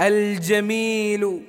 الجميل